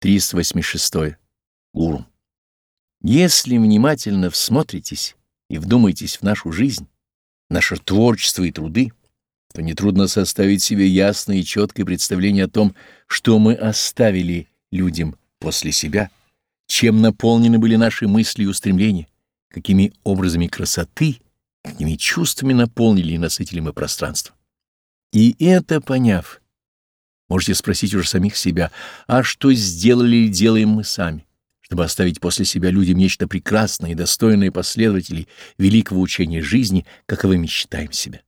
386. Гуру. Если внимательно всмотритесь и вдумаетесь в нашу жизнь, наше творчество и труды, то нетрудно составить себе ясное и четкое представление о том, что мы оставили людям после себя, чем наполнены были наши мысли и устремления, какими образами красоты, какими чувствами наполнили и насытили мы пространство. И это поняв, можете спросить уже самих себя, а что сделали и делаем мы сами? чтобы оставить после себя людям нечто прекрасное и достойное последователей великого учения жизни, каковыми считаем себя.